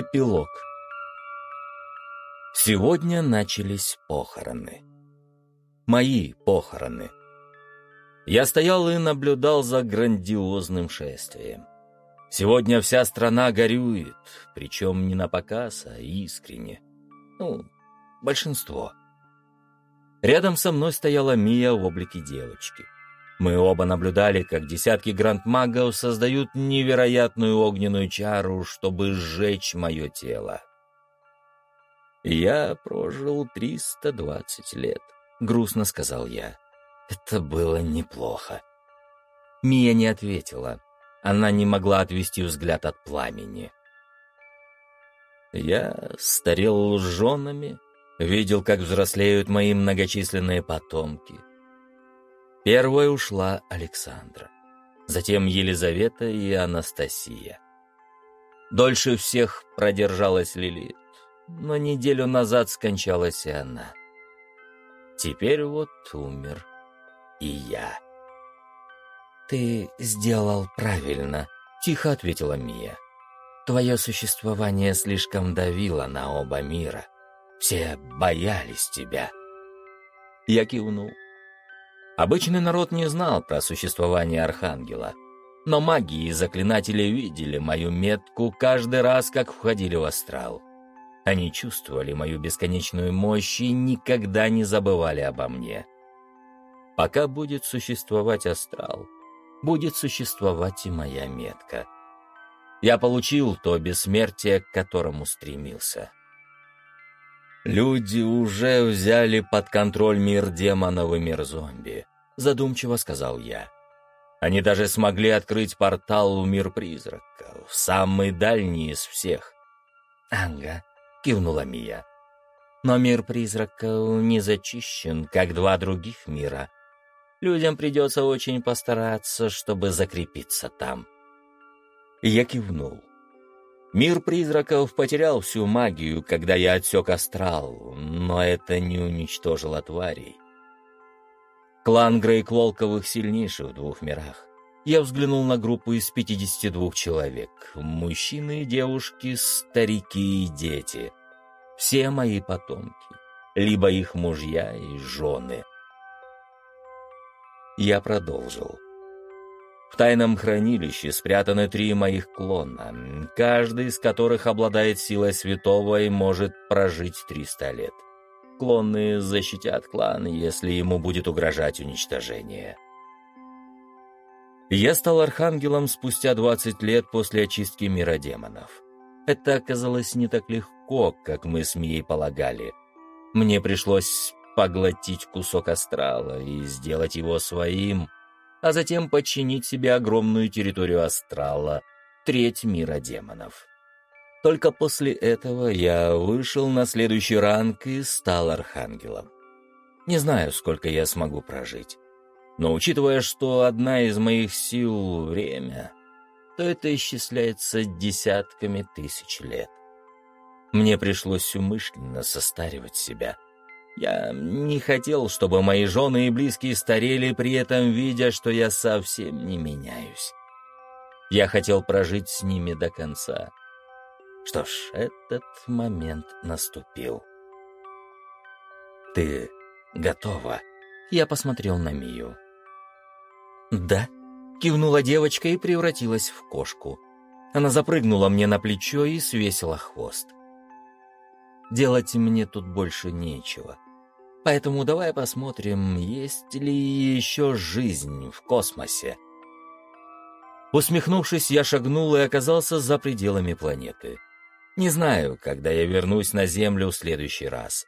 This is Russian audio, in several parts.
Эпилог. Сегодня начались похороны. Мои похороны. Я стоял и наблюдал за грандиозным шествием. Сегодня вся страна горюет, причем не на показ, а искренне. Ну, большинство. Рядом со мной стояла Мия в облике девочки. Мы оба наблюдали, как десятки грандмагов создают невероятную огненную чару, чтобы сжечь мое тело. «Я прожил 320 лет», — грустно сказал я. «Это было неплохо». Мия не ответила. Она не могла отвести взгляд от пламени. Я старел с женами, видел, как взрослеют мои многочисленные потомки. Первой ушла Александра, затем Елизавета и Анастасия. Дольше всех продержалась Лилит, но неделю назад скончалась и она. Теперь вот умер и я. «Ты сделал правильно», — тихо ответила Мия. «Твое существование слишком давило на оба мира. Все боялись тебя». Я кивнул. Обычный народ не знал про существование Архангела, но маги и заклинатели видели мою метку каждый раз, как входили в астрал. Они чувствовали мою бесконечную мощь и никогда не забывали обо мне. Пока будет существовать астрал, будет существовать и моя метка. Я получил то бессмертие, к которому стремился. «Люди уже взяли под контроль мир демонов и мир зомби», — задумчиво сказал я. «Они даже смогли открыть портал в мир призраков, самый дальний из всех». «Ага», — кивнула Мия. «Но мир призраков не зачищен, как два других мира, Людям придется очень постараться, чтобы закрепиться там. Я кивнул. Мир призраков потерял всю магию, когда я отсек астрал, но это не уничтожило тварей. Клан Грейкволковых сильнейший в двух мирах. Я взглянул на группу из 52 человек. Мужчины девушки, старики и дети. Все мои потомки. Либо их мужья и жены — я продолжил. В тайном хранилище спрятаны три моих клона, каждый из которых обладает силой святого и может прожить 300 лет. Клонные защитят клан, если ему будет угрожать уничтожение. Я стал архангелом спустя 20 лет после очистки мира демонов. Это оказалось не так легко, как мы с Мией полагали. Мне пришлось поглотить кусок астрала и сделать его своим, а затем подчинить себе огромную территорию астрала, треть мира демонов. Только после этого я вышел на следующий ранг и стал архангелом. Не знаю, сколько я смогу прожить. Но учитывая, что одна из моих сил — время, то это исчисляется десятками тысяч лет. Мне пришлось умышленно состаривать себя — я не хотел, чтобы мои жены и близкие старели, при этом видя, что я совсем не меняюсь. Я хотел прожить с ними до конца. Что ж, этот момент наступил. «Ты готова?» Я посмотрел на Мию. «Да», — кивнула девочка и превратилась в кошку. Она запрыгнула мне на плечо и свесила хвост. Делать мне тут больше нечего. Поэтому давай посмотрим, есть ли еще жизнь в космосе. Усмехнувшись, я шагнул и оказался за пределами планеты. Не знаю, когда я вернусь на Землю в следующий раз.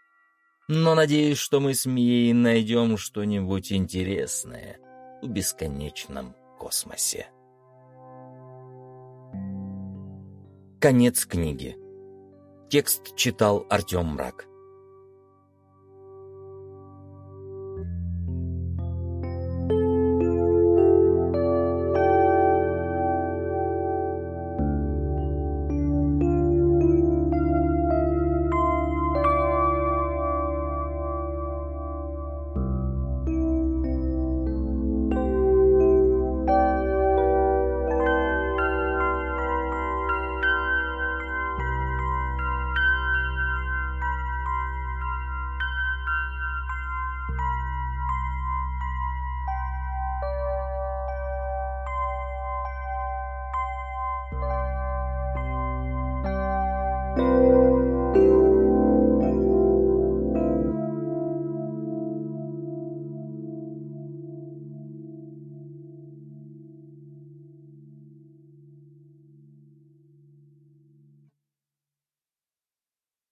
Но надеюсь, что мы с Мией найдем что-нибудь интересное в бесконечном космосе. Конец книги. Текст читал Артем Мрак.